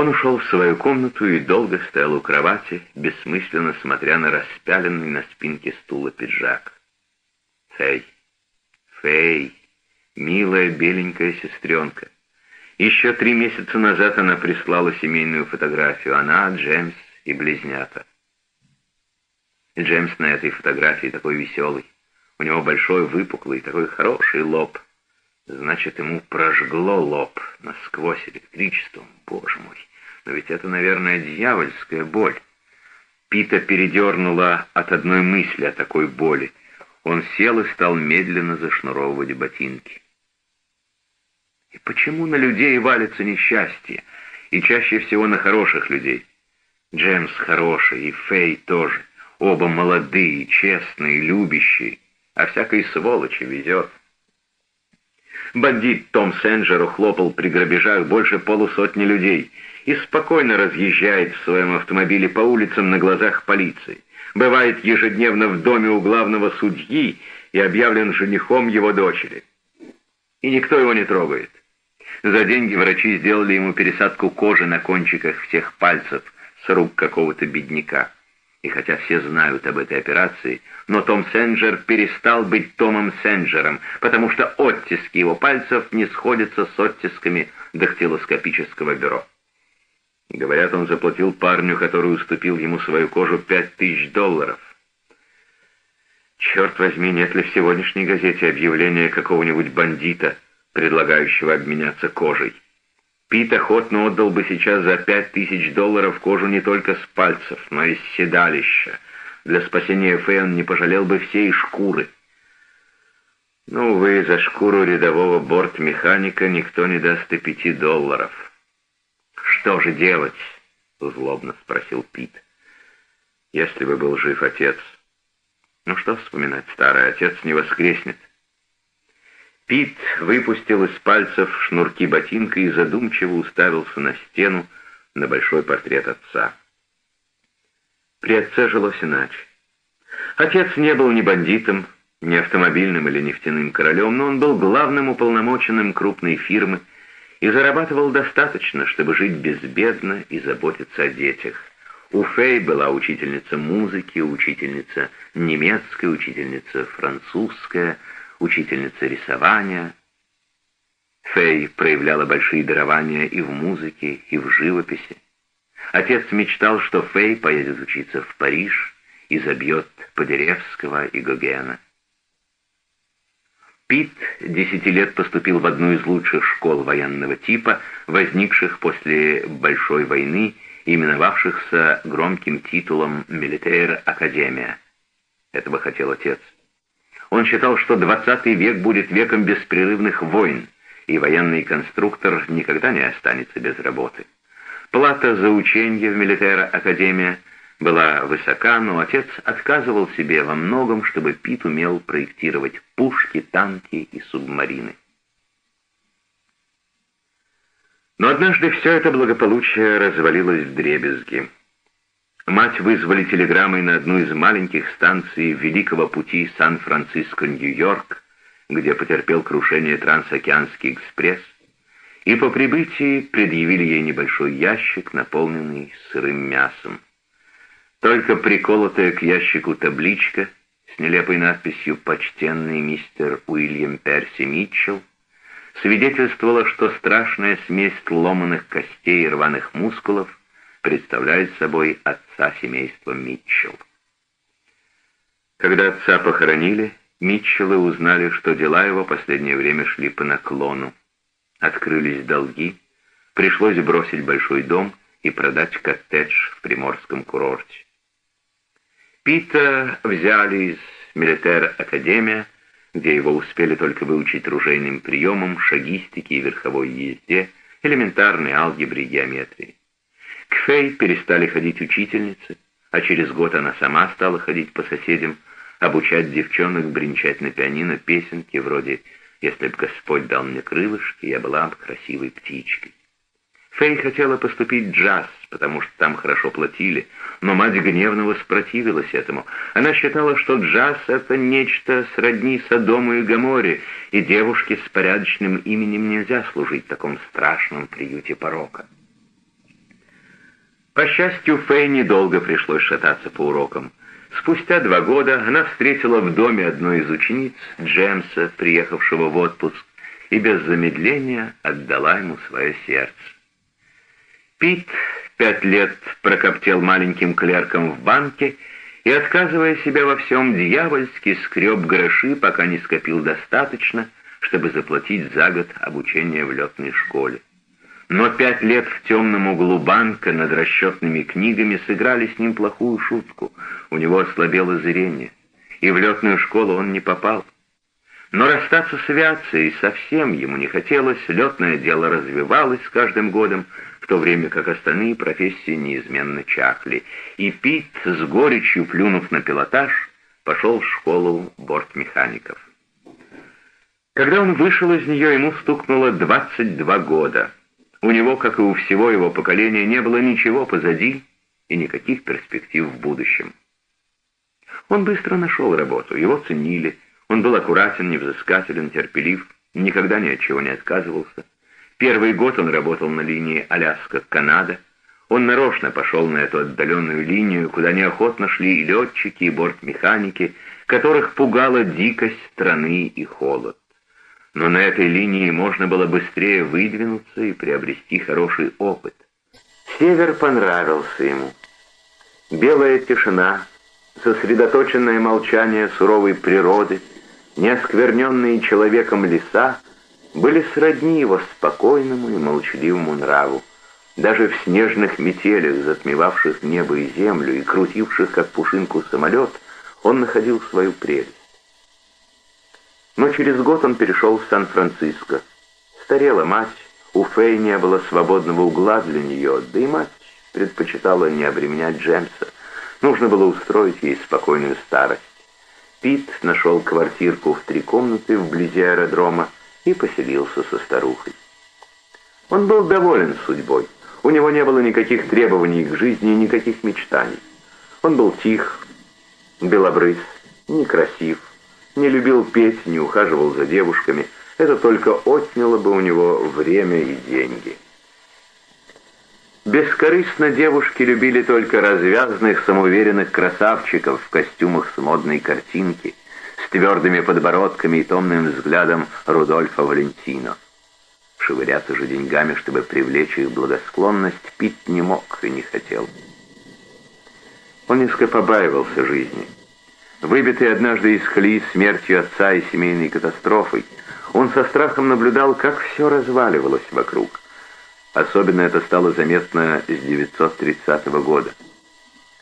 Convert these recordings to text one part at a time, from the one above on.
Он ушел в свою комнату и долго стоял у кровати, бессмысленно смотря на распяленный на спинке стула пиджак. Фэй, Фэй, милая беленькая сестренка. Еще три месяца назад она прислала семейную фотографию. Она, Джеймс и близнята. Джеймс на этой фотографии такой веселый. У него большой выпуклый, такой хороший лоб. Значит, ему прожгло лоб насквозь электричеством. Боже мой, но ведь это, наверное, дьявольская боль. Пита передернула от одной мысли о такой боли. Он сел и стал медленно зашнуровывать ботинки. И почему на людей валится несчастье? И чаще всего на хороших людей. Джеймс хороший, и Фэй тоже. Оба молодые, честные, любящие. А всякой сволочи везет. Бандит Том Сенджер ухлопал при грабежах больше полусотни людей и спокойно разъезжает в своем автомобиле по улицам на глазах полиции. Бывает ежедневно в доме у главного судьи и объявлен женихом его дочери. И никто его не трогает. За деньги врачи сделали ему пересадку кожи на кончиках всех пальцев с рук какого-то бедняка. И хотя все знают об этой операции, но Том Сенджер перестал быть Томом Сенджером, потому что оттиски его пальцев не сходятся с оттисками дактилоскопического бюро. Говорят, он заплатил парню, который уступил ему свою кожу, пять тысяч долларов. Черт возьми, нет ли в сегодняшней газете объявления какого-нибудь бандита, предлагающего обменяться кожей? Пит охотно отдал бы сейчас за пять тысяч долларов кожу не только с пальцев, но и с седалища. Для спасения Фэн не пожалел бы всей шкуры. Ну, вы за шкуру рядового бортмеханика никто не даст и пяти долларов. «Что же делать?» — злобно спросил Пит. «Если бы был жив отец...» «Ну что вспоминать, старый отец не воскреснет». Пит выпустил из пальцев шнурки ботинка и задумчиво уставился на стену, на большой портрет отца. При отце жилось иначе. Отец не был ни бандитом, ни автомобильным или нефтяным королем, но он был главным уполномоченным крупной фирмы и зарабатывал достаточно, чтобы жить безбедно и заботиться о детях. У Фэй была учительница музыки, учительница немецкая, учительница французская — учительница рисования. Фэй проявляла большие дарования и в музыке, и в живописи. Отец мечтал, что Фэй поедет учиться в Париж и забьет Подеревского и Гогена. Пит десяти лет поступил в одну из лучших школ военного типа, возникших после Большой войны, именовавшихся громким титулом «Милитейр Академия». Этого хотел отец. Он считал, что 20 век будет веком беспрерывных войн, и военный конструктор никогда не останется без работы. Плата за учение в Милитера Академия была высока, но отец отказывал себе во многом, чтобы Пит умел проектировать пушки, танки и субмарины. Но однажды все это благополучие развалилось в дребезги. Мать вызвали телеграммой на одну из маленьких станций Великого пути Сан-Франциско-Нью-Йорк, где потерпел крушение Трансокеанский экспресс, и по прибытии предъявили ей небольшой ящик, наполненный сырым мясом. Только приколотая к ящику табличка с нелепой надписью «Почтенный мистер Уильям Перси Митчелл» свидетельствовала, что страшная смесь ломаных костей и рваных мускулов представляет собой отца семейства Митчелл. Когда отца похоронили, Митчеллы узнали, что дела его последнее время шли по наклону. Открылись долги, пришлось бросить большой дом и продать коттедж в приморском курорте. Пита взяли из Милитер-академия, где его успели только выучить ружейным приемам, шагистике и верховой езде, элементарной алгебре и геометрии. К Фэй перестали ходить учительницы, а через год она сама стала ходить по соседям, обучать девчонок бренчать на пианино песенки вроде «Если б Господь дал мне крылышки, я была бы красивой птичкой». Фэй хотела поступить в джаз, потому что там хорошо платили, но мать гневно воспротивилась этому. Она считала, что джаз — это нечто сродни Содому и Гоморе, и девушке с порядочным именем нельзя служить в таком страшном приюте порока. По счастью, Фэй недолго пришлось шататься по урокам. Спустя два года она встретила в доме одной из учениц Джемса, приехавшего в отпуск, и без замедления отдала ему свое сердце. Пит пять лет прокоптел маленьким клерком в банке и, отказывая себя во всем, дьявольски скреб гроши, пока не скопил достаточно, чтобы заплатить за год обучение в летной школе. Но пять лет в темном углу банка над расчетными книгами сыграли с ним плохую шутку. У него ослабело зрение, и в летную школу он не попал. Но расстаться с авиацией совсем ему не хотелось, летное дело развивалось с каждым годом, в то время как остальные профессии неизменно чахли. И Пит, с горечью плюнув на пилотаж, пошел в школу бортмехаников. Когда он вышел из нее, ему стукнуло 22 года — у него, как и у всего его поколения, не было ничего позади и никаких перспектив в будущем. Он быстро нашел работу, его ценили, он был аккуратен, невзыскателен, терпелив, никогда ни от чего не отказывался. Первый год он работал на линии Аляска-Канада. Он нарочно пошел на эту отдаленную линию, куда неохотно шли и летчики, и бортмеханики, которых пугала дикость страны и холод но на этой линии можно было быстрее выдвинуться и приобрести хороший опыт. Север понравился ему. Белая тишина, сосредоточенное молчание суровой природы, неоскверненные человеком леса были сродни его спокойному и молчаливому нраву. Даже в снежных метелях, затмевавших небо и землю и крутивших, как пушинку, самолет, он находил свою прелесть. Но через год он перешел в Сан-Франциско. Старела мать, у Фэй не было свободного угла для нее, да и мать предпочитала не обременять Джемса. Нужно было устроить ей спокойную старость. Пит нашел квартирку в три комнаты вблизи аэродрома и поселился со старухой. Он был доволен судьбой. У него не было никаких требований к жизни и никаких мечтаний. Он был тих, белобрыс, некрасив, не любил петь, не ухаживал за девушками. Это только отняло бы у него время и деньги. Бескорыстно девушки любили только развязных, самоуверенных красавчиков в костюмах с модной картинки, с твердыми подбородками и томным взглядом Рудольфа Валентино. Шевыряться же деньгами, чтобы привлечь их благосклонность, пить не мог и не хотел. Он несколько побаивался жизни. Выбитый однажды из колеи смертью отца и семейной катастрофой, он со страхом наблюдал, как все разваливалось вокруг. Особенно это стало заметно с 930 года.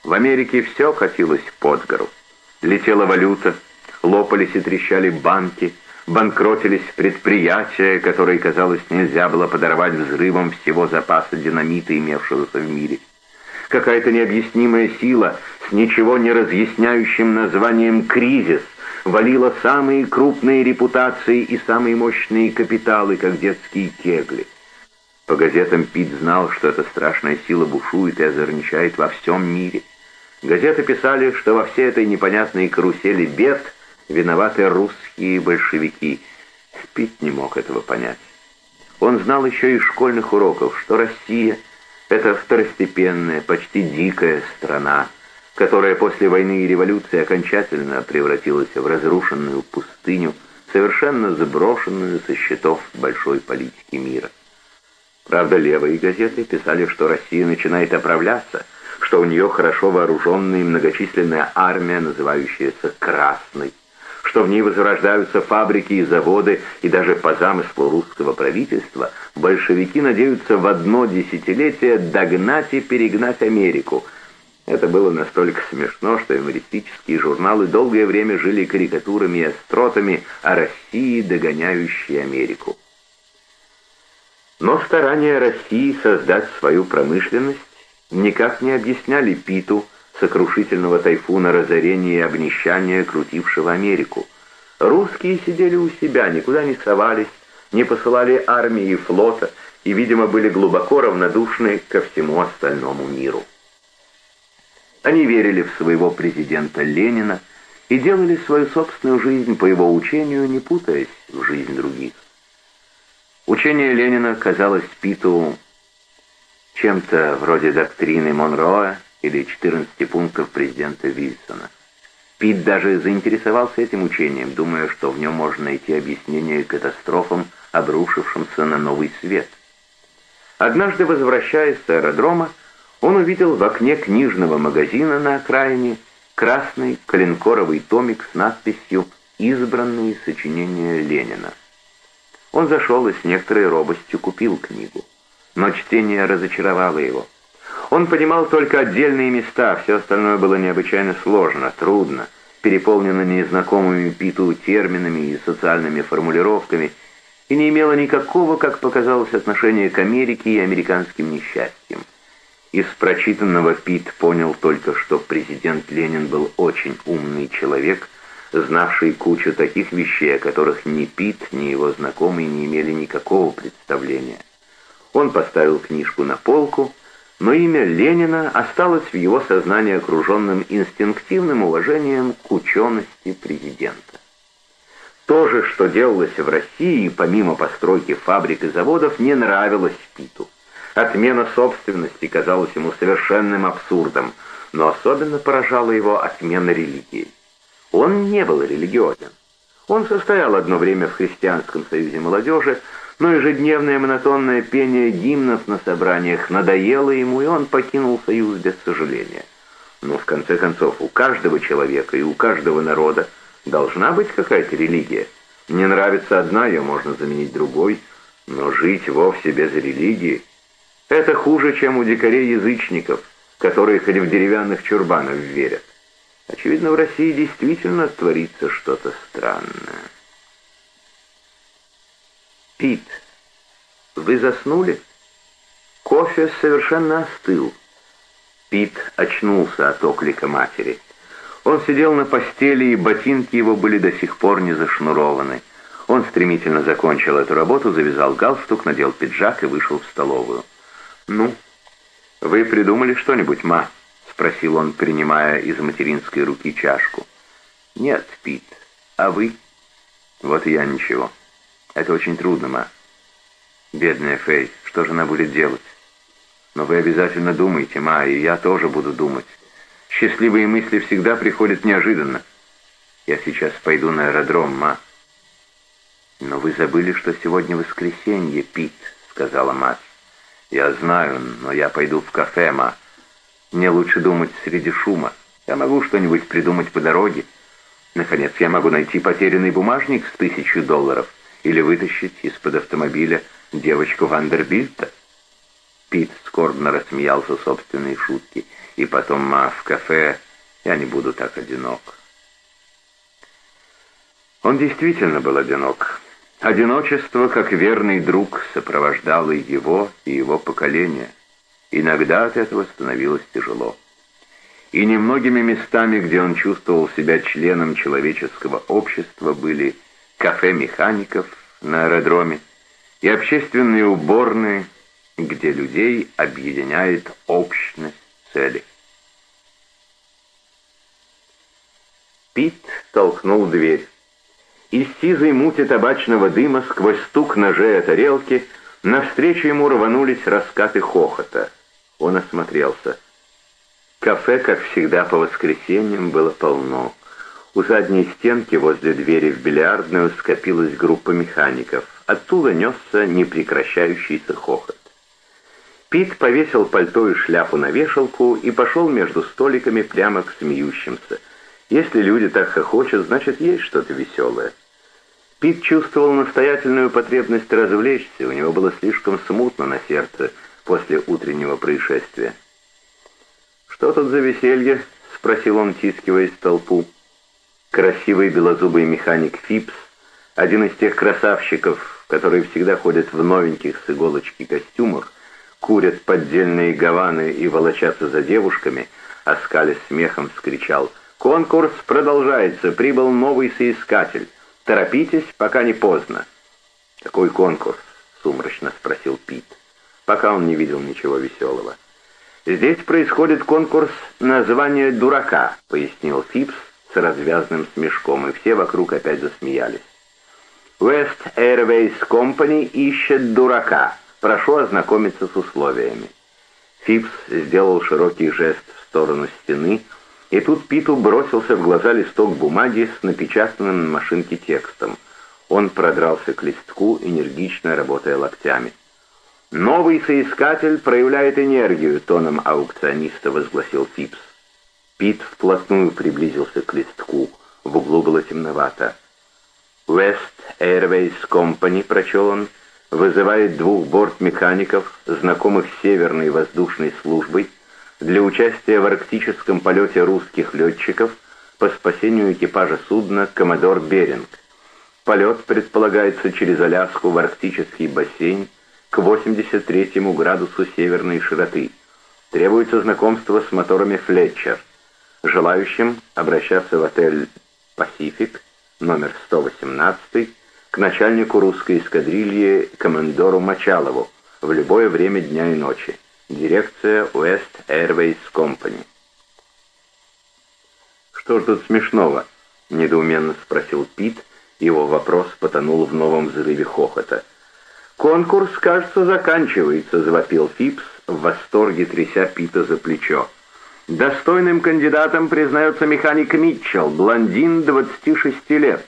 В Америке все катилось под гору. Летела валюта, лопались и трещали банки, банкротились предприятия, которые, казалось, нельзя было подорвать взрывом всего запаса динамита, имевшегося в мире. Какая-то необъяснимая сила ничего не разъясняющим названием «кризис» валила самые крупные репутации и самые мощные капиталы, как детские кегли. По газетам Пит знал, что эта страшная сила бушует и озорничает во всем мире. Газеты писали, что во всей этой непонятной карусели бед виноваты русские большевики. Пит не мог этого понять. Он знал еще из школьных уроков, что Россия — это второстепенная, почти дикая страна, которая после войны и революции окончательно превратилась в разрушенную пустыню, совершенно сброшенную со счетов большой политики мира. Правда, левые газеты писали, что Россия начинает оправляться, что у нее хорошо вооруженная и многочисленная армия, называющаяся «Красной», что в ней возрождаются фабрики и заводы, и даже по замыслу русского правительства большевики надеются в одно десятилетие догнать и перегнать Америку – это было настолько смешно, что юмористические журналы долгое время жили карикатурами и остротами о России, догоняющей Америку. Но старания России создать свою промышленность никак не объясняли Питу сокрушительного тайфуна разорения и обнищания, крутившего Америку. Русские сидели у себя, никуда не совались, не посылали армии и флота и, видимо, были глубоко равнодушны ко всему остальному миру. Они верили в своего президента Ленина и делали свою собственную жизнь по его учению, не путаясь в жизнь других. Учение Ленина казалось Питу чем-то вроде доктрины Монроя или 14 пунктов президента Вильсона. Пит даже заинтересовался этим учением, думая, что в нем можно найти объяснение катастрофам, обрушившимся на новый свет. Однажды, возвращаясь с аэродрома, он увидел в окне книжного магазина на окраине красный коленкоровый томик с надписью «Избранные сочинения Ленина». Он зашел и с некоторой робостью купил книгу. Но чтение разочаровало его. Он понимал только отдельные места, все остальное было необычайно сложно, трудно, переполнено незнакомыми Питу терминами и социальными формулировками, и не имело никакого, как показалось, отношения к Америке и американским несчастьям. Из прочитанного Пит понял только, что президент Ленин был очень умный человек, знавший кучу таких вещей, о которых ни Пит, ни его знакомые не имели никакого представления. Он поставил книжку на полку, но имя Ленина осталось в его сознании окруженным инстинктивным уважением к учености президента. То же, что делалось в России, помимо постройки фабрик и заводов, не нравилось Питу. Отмена собственности казалась ему совершенным абсурдом, но особенно поражала его отмена религии. Он не был религиозен. Он состоял одно время в Христианском союзе молодежи, но ежедневное монотонное пение гимнов на собраниях надоело ему, и он покинул Союз без сожаления. Но в конце концов у каждого человека и у каждого народа должна быть какая-то религия. Не нравится одна, ее можно заменить другой, но жить вовсе без религии — это хуже, чем у дикарей-язычников, которые хоть в деревянных чурбанах верят. Очевидно, в России действительно творится что-то странное. Пит, вы заснули? Кофе совершенно остыл. Пит очнулся от оклика матери. Он сидел на постели, и ботинки его были до сих пор не зашнурованы. Он стремительно закончил эту работу, завязал галстук, надел пиджак и вышел в столовую. «Ну, вы придумали что-нибудь, ма?» — спросил он, принимая из материнской руки чашку. «Нет, Пит. А вы?» «Вот я ничего». Это очень трудно, ма. Бедная Фэй, что же она будет делать? Но вы обязательно думайте, ма, и я тоже буду думать. Счастливые мысли всегда приходят неожиданно. Я сейчас пойду на аэродром, ма. Но вы забыли, что сегодня воскресенье, Пит, сказала мать. Я знаю, но я пойду в кафе, ма. Мне лучше думать среди шума. Я могу что-нибудь придумать по дороге. Наконец, я могу найти потерянный бумажник с тысячу долларов или вытащить из-под автомобиля девочку Вандербильта? Пит скорбно рассмеялся собственной шутки. И потом, ма, в кафе я не буду так одинок. Он действительно был одинок. Одиночество, как верный друг, сопровождало его и его поколение. Иногда от этого становилось тяжело. И немногими местами, где он чувствовал себя членом человеческого общества, были кафе механиков на аэродроме и общественные уборные, где людей объединяет общность цели. Пит толкнул дверь. Из сизой мути табачного дыма сквозь стук ножей о тарелки навстречу ему рванулись раскаты хохота. Он осмотрелся. Кафе, как всегда по воскресеньям, было полно. У задней стенки возле двери в бильярдную скопилась группа механиков. Оттуда несся непрекращающийся хохот. Пит повесил пальто и шляпу на вешалку и пошел между столиками прямо к смеющимся. Если люди так хохочут, значит, есть что-то веселое. Пит чувствовал настоятельную потребность развлечься, у него было слишком смутно на сердце после утреннего происшествия. «Что тут за веселье?» — спросил он, тискиваясь в толпу. Красивый белозубый механик Фипс, один из тех красавчиков, которые всегда ходят в новеньких с иголочки костюмах, курят поддельные гаваны и волочатся за девушками, оскалясь смехом, вскричал «Конкурс продолжается, прибыл новый соискатель. Торопитесь, пока не поздно». «Какой конкурс?» — сумрачно спросил Пит, пока он не видел ничего веселого. «Здесь происходит конкурс на дурака», — пояснил Фипс, с развязным смешком, и все вокруг опять засмеялись. West Airways Company ищет дурака. Прошу ознакомиться с условиями. Фипс сделал широкий жест в сторону стены, и тут Питу бросился в глаза листок бумаги с напечатанным на машинке текстом. Он продрался к листку, энергично работая локтями. «Новый соискатель проявляет энергию», — тоном аукциониста возгласил Фипс. Пит вплотную приблизился к листку. В углу было темновато. «West Airways Company», — прочел он, — «вызывает двух бортмехаников, знакомых с Северной воздушной службой, для участия в арктическом полете русских летчиков по спасению экипажа судна «Коммодор Беринг». Полет предполагается через Аляску в арктический бассейн к 83 градусу северной широты. Требуется знакомство с моторами «Флетчер». Желающим обращаться в отель «Пасифик», номер 118, к начальнику русской эскадрильи командору Мочалову в любое время дня и ночи. Дирекция West Airways Company. «Что ж тут смешного?» — недоуменно спросил Пит. Его вопрос потонул в новом взрыве хохота. «Конкурс, кажется, заканчивается», — завопил Фипс, в восторге тряся Пита за плечо. Достойным кандидатом признается механик Митчелл, блондин 26 лет.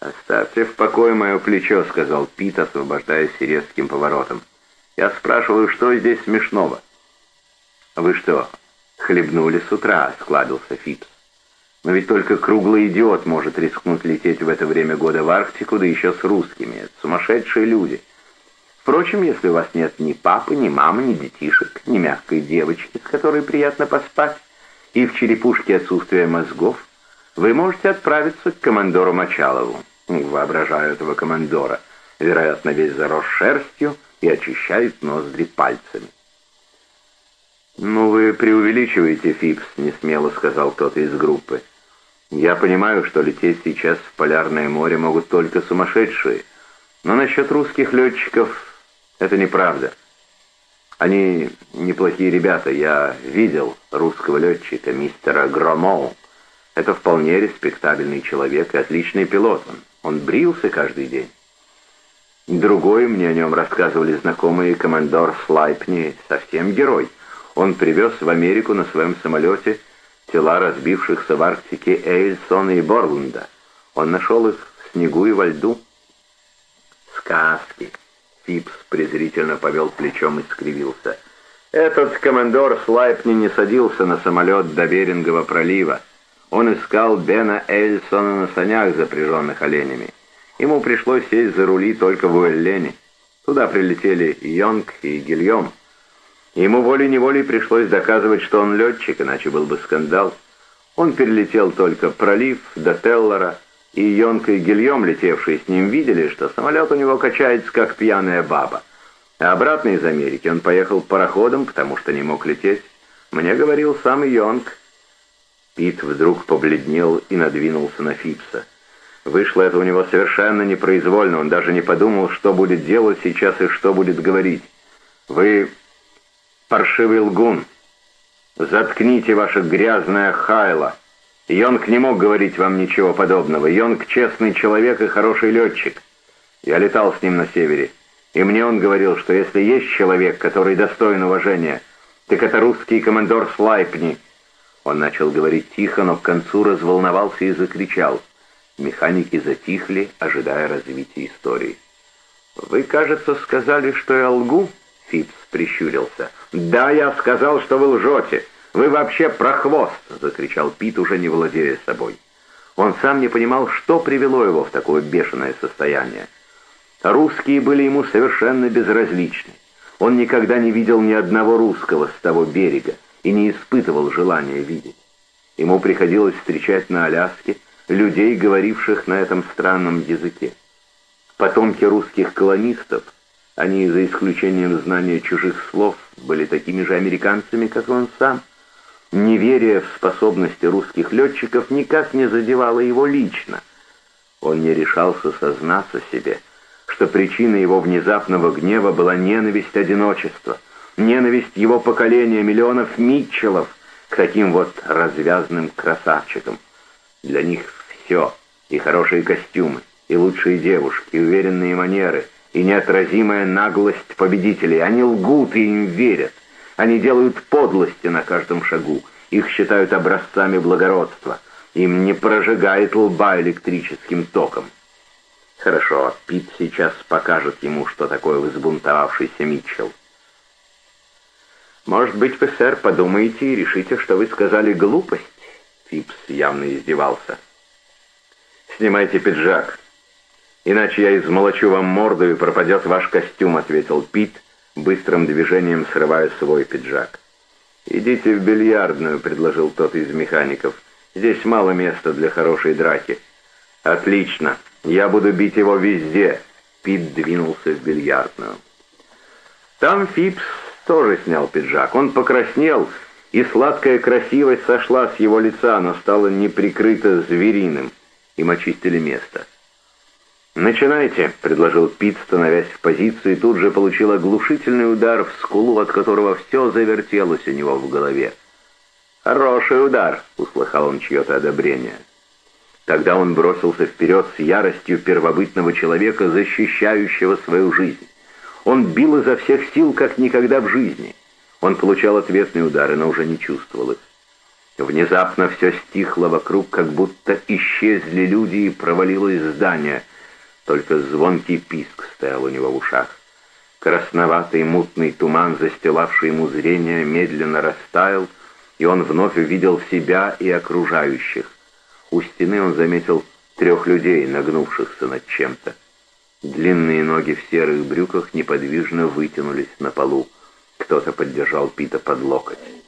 «Оставьте в покое мое плечо», — сказал Пит, освобождаясь резким поворотом. «Я спрашиваю, что здесь смешного?» «Вы что, хлебнули с утра?» — складывался Фипс. «Но ведь только круглый идиот может рискнуть лететь в это время года в Арктику, да еще с русскими. Это сумасшедшие люди». Впрочем, если у вас нет ни папы, ни мамы, ни детишек, ни мягкой девочки, с которой приятно поспать, и в черепушке отсутствие мозгов, вы можете отправиться к командору Мочалову. Воображаю этого командора. Вероятно, весь зарос шерстью и очищает ноздри пальцами. «Ну, вы преувеличиваете, Фипс», — несмело сказал кто-то из группы. «Я понимаю, что лететь сейчас в Полярное море могут только сумасшедшие, но насчет русских летчиков это неправда. Они неплохие ребята. Я видел русского летчика, мистера Громоу. Это вполне респектабельный человек и отличный пилот. Он, он брился каждый день. Другой, мне о нем рассказывали знакомые, командор Слайпни, совсем герой. Он привез в Америку на своем самолете тела разбившихся в Арктике Эйльсона и Борланда. Он нашел их в снегу и во льду. Сказки. Фипс презрительно повел плечом и скривился. Этот командор Слайпни не садился на самолет до Берингового пролива. Он искал Бена Эльсона на санях, запряженных оленями. Ему пришлось сесть за рули только в Уэллене. Туда прилетели Йонг и Гильем. Ему волей-неволей пришлось доказывать, что он летчик, иначе был бы скандал. Он перелетел только пролив до Теллора, и Йонка и Гильем, летевшие с ним, видели, что самолет у него качается, как пьяная баба. А обратно из Америки он поехал пароходом, потому что не мог лететь. Мне говорил сам Йонг. Пит вдруг побледнел и надвинулся на Фипса. Вышло это у него совершенно непроизвольно, он даже не подумал, что будет делать сейчас и что будет говорить. «Вы паршивый лгун. Заткните ваше грязное хайло!» Йонг не мог говорить вам ничего подобного. Йонг честный человек и хороший летчик. Я летал с ним на севере, и мне он говорил, что если есть человек, который достоин уважения, так это русский командор Слайпни. Он начал говорить тихо, но к концу разволновался и закричал. Механики затихли, ожидая развития истории. «Вы, кажется, сказали, что я лгу?» Фипс прищурился. «Да, я сказал, что вы лжете. «Вы вообще прохвост!» — закричал Пит, уже не владея собой. Он сам не понимал, что привело его в такое бешеное состояние. Русские были ему совершенно безразличны. Он никогда не видел ни одного русского с того берега и не испытывал желания видеть. Ему приходилось встречать на Аляске людей, говоривших на этом странном языке. Потомки русских колонистов, они, за исключением знания чужих слов, были такими же американцами, как он сам. Неверие в способности русских летчиков никак не задевало его лично. Он не решался сознаться себе, что причиной его внезапного гнева была ненависть одиночества, ненависть его поколения миллионов Митчеллов к таким вот развязным красавчикам. Для них все, и хорошие костюмы, и лучшие девушки, и уверенные манеры, и неотразимая наглость победителей. Они лгут и им верят. Они делают подлости на каждом шагу. Их считают образцами благородства. Им не прожигает лба электрическим током. Хорошо, Пит сейчас покажет ему, что такое взбунтовавшийся Митчелл. «Может быть, вы, сэр, подумаете и решите, что вы сказали глупость?» Фипс явно издевался. «Снимайте пиджак, иначе я измолочу вам морду и пропадет ваш костюм», — ответил Пит, быстрым движением срывая свой пиджак. «Идите в бильярдную», — предложил тот из механиков. «Здесь мало места для хорошей драки». «Отлично, я буду бить его везде», — Пит двинулся в бильярдную. Там Фипс тоже снял пиджак. Он покраснел, и сладкая красивость сошла с его лица, но стала неприкрыто звериным. Им очистили место. «Начинайте», — предложил Пит, становясь в позицию, и тут же получил оглушительный удар в скулу, от которого все завертелось у него в голове. «Хороший удар», — услыхал он чье-то одобрение. Тогда он бросился вперед с яростью первобытного человека, защищающего свою жизнь. Он бил изо всех сил, как никогда в жизни. Он получал ответные удары, но уже не чувствовал их. Внезапно все стихло вокруг, как будто исчезли люди и провалилось здание. Только звонкий писк стоял у него в ушах. Красноватый мутный туман, застилавший ему зрение, медленно растаял, и он вновь увидел себя и окружающих. У стены он заметил трех людей, нагнувшихся над чем-то. Длинные ноги в серых брюках неподвижно вытянулись на полу. Кто-то поддержал Пита под локоть.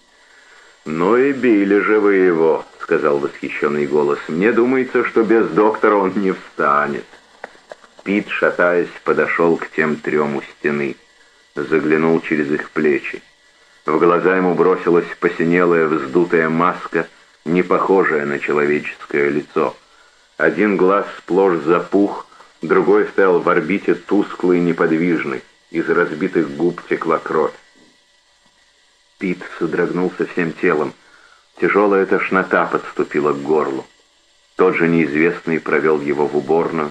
«Ну и били же вы его», — сказал восхищенный голос. «Мне думается, что без доктора он не встанет». Пит, шатаясь, подошел к тем трем у стены. Заглянул через их плечи. В глаза ему бросилась посинелая вздутая маска, не похожая на человеческое лицо. Один глаз сплошь запух, Другой стоял в орбите тусклый и неподвижный. Из разбитых губ текла кровь. Пит содрогнулся всем телом. Тяжелая тошнота подступила к горлу. Тот же неизвестный провел его в уборную.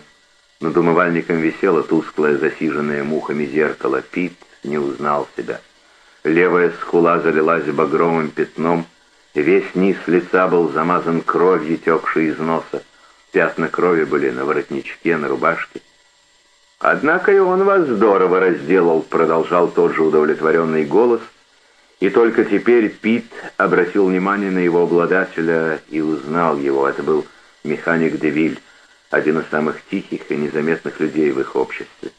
Над умывальником висело тусклое, засиженное мухами зеркало. Пит не узнал себя. Левая скула залилась багровым пятном. Весь низ лица был замазан кровью, текшей из носа. Пятна крови были на воротничке, на рубашке. «Однако и он вас здорово разделал», — продолжал тот же удовлетворенный голос, и только теперь Пит обратил внимание на его обладателя и узнал его. Это был механик Девиль, один из самых тихих и незаметных людей в их обществе.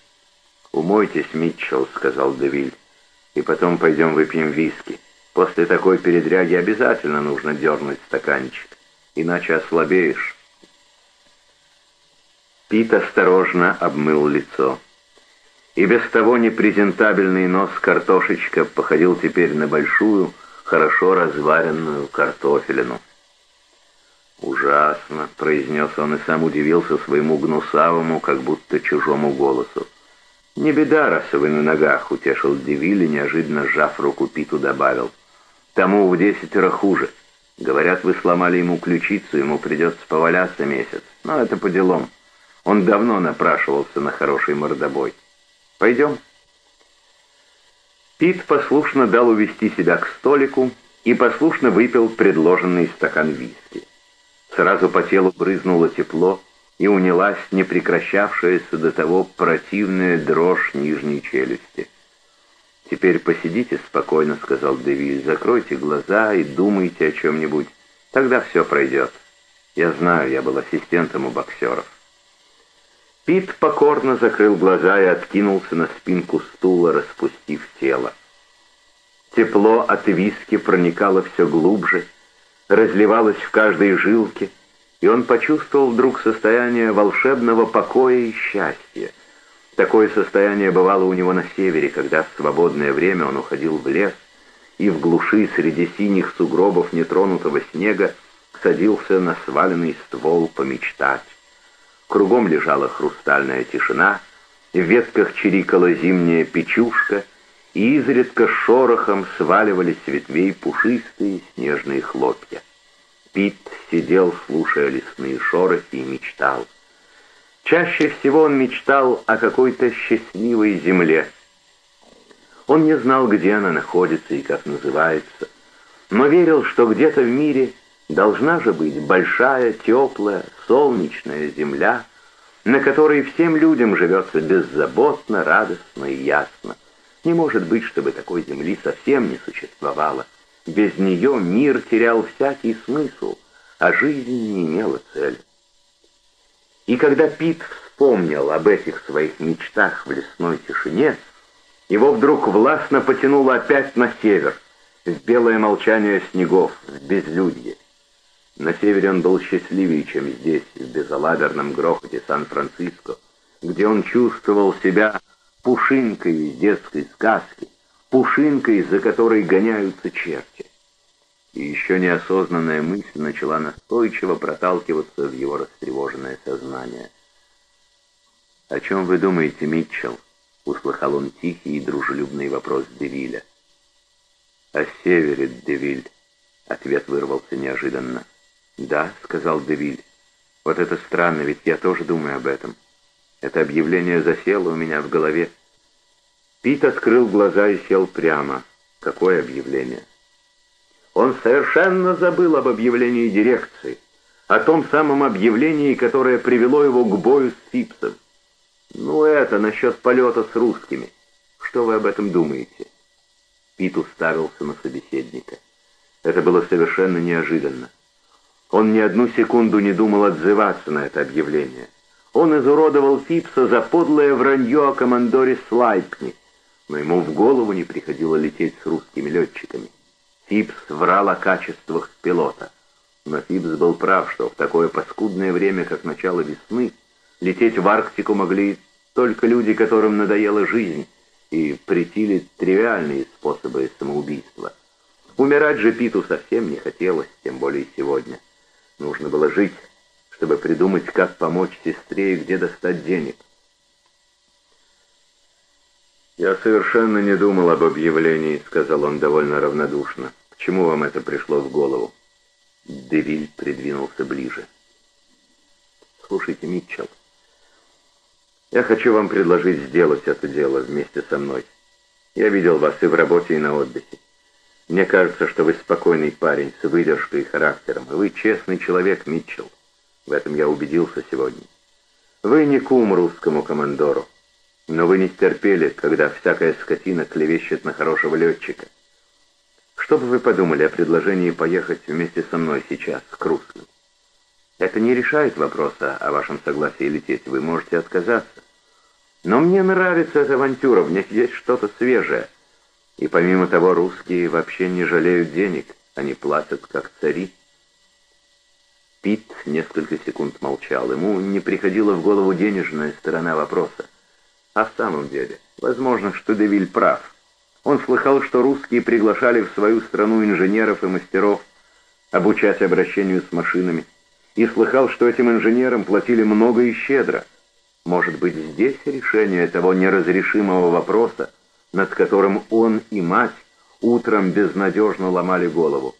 «Умойтесь, Митчелл», — сказал Девиль, — «и потом пойдем выпьем виски. После такой передряги обязательно нужно дернуть стаканчик, иначе ослабеешь». Пит осторожно обмыл лицо. И без того непрезентабельный нос картошечка походил теперь на большую, хорошо разваренную картофелину. «Ужасно», — произнес он и сам удивился своему гнусавому, как будто чужому голосу. «Не беда, раз вы на ногах», — утешил Девилли, неожиданно сжав руку Питу, добавил. «Тому в десятеро хуже. Говорят, вы сломали ему ключицу, ему придется поваляться месяц. Но это по делам». Он давно напрашивался на хороший мордобой. Пойдем. Пит послушно дал увести себя к столику и послушно выпил предложенный стакан виски. Сразу по телу брызнуло тепло, и унялась непрекращавшаяся до того противная дрожь нижней челюсти. «Теперь посидите спокойно», — сказал Дэвиль, — «закройте глаза и думайте о чем-нибудь. Тогда все пройдет. Я знаю, я был ассистентом у боксеров». Пит покорно закрыл глаза и откинулся на спинку стула, распустив тело. Тепло от виски проникало все глубже, разливалось в каждой жилке, и он почувствовал вдруг состояние волшебного покоя и счастья. Такое состояние бывало у него на севере, когда в свободное время он уходил в лес и в глуши среди синих сугробов нетронутого снега садился на сваленный ствол помечтать. Кругом лежала хрустальная тишина, в ветках чирикала зимняя печушка, и изредка шорохом сваливались с ветвей пушистые снежные хлопья. Пит сидел, слушая лесные шорохи, и мечтал. Чаще всего он мечтал о какой-то счастливой земле. Он не знал, где она находится и как называется, но верил, что где-то в мире должна же быть большая, теплая, солнечная земля, на которой всем людям живется беззаботно, радостно и ясно. Не может быть, чтобы такой земли совсем не существовало. Без нее мир терял всякий смысл, а жизнь не имела цели. И когда Пит вспомнил об этих своих мечтах в лесной тишине, его вдруг властно потянуло опять на север, в белое молчание снегов, в безлюдье. На севере он был счастливее, чем здесь, в безалаберном грохоте Сан-Франциско, где он чувствовал себя пушинкой из детской сказки, пушинкой, за которой гоняются черти. И еще неосознанная мысль начала настойчиво проталкиваться в его растревоженное сознание. «О чем вы думаете, Митчелл?» — услыхал он тихий и дружелюбный вопрос Девиля. «О севере, Девиль», — ответ вырвался неожиданно. «Да», — сказал Девиль. «Вот это странно, ведь я тоже думаю об этом. Это объявление засело у меня в голове». Пит открыл глаза и сел прямо. Какое объявление? Он совершенно забыл об объявлении дирекции, о том самом объявлении, которое привело его к бою с Фипсом. Ну, это насчет полета с русскими. Что вы об этом думаете? Пит уставился на собеседника. Это было совершенно неожиданно. Он ни одну секунду не думал отзываться на это объявление. Он изуродовал Фипса за подлое вранье о командоре Слайпни, но ему в голову не приходило лететь с русскими летчиками. Фипс врал о качествах пилота. Но Фипс был прав, что в такое паскудное время, как начало весны, лететь в Арктику могли только люди, которым надоела жизнь, и претили тривиальные способы самоубийства. Умирать же Питу совсем не хотелось, тем более сегодня. Нужно было жить, чтобы придумать, как помочь сестре и где достать денег. «Я совершенно не думал об объявлении», — сказал он довольно равнодушно. «К чему вам это пришло в голову?» Девиль придвинулся ближе. «Слушайте, Митчелл, я хочу вам предложить сделать это дело вместе со мной. Я видел вас и в работе, и на отдыхе. Мне кажется, что вы спокойный парень с выдержкой и характером, и вы честный человек, Митчелл. В этом я убедился сегодня. Вы не кум русскому командору, но вы не стерпели, когда всякая скотина клевещет на хорошего летчика. Что бы вы подумали о предложении поехать вместе со мной сейчас к русским? Это не решает вопроса о вашем согласии лететь, вы можете отказаться. Но мне нравится эта авантюра, в них есть что-то свежее. И помимо того, русские вообще не жалеют денег, они платят как цари. Пит несколько секунд молчал. Ему не приходила в голову денежная сторона вопроса. А в самом деле, возможно, что Девиль прав. Он слыхал, что русские приглашали в свою страну инженеров и мастеров обучать обращению с машинами, и слыхал, что этим инженерам платили много и щедро. Может быть, здесь решение того неразрешимого вопроса, над которым он и мать утром безнадежно ломали голову.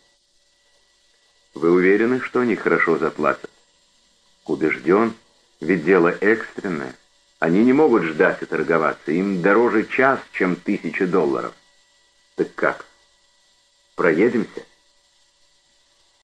Вы уверены, что они хорошо заплатят? Убежден, ведь дело экстренное. Они не могут ждать и торговаться. Им дороже час, чем тысяча долларов. Так как? Проедемся?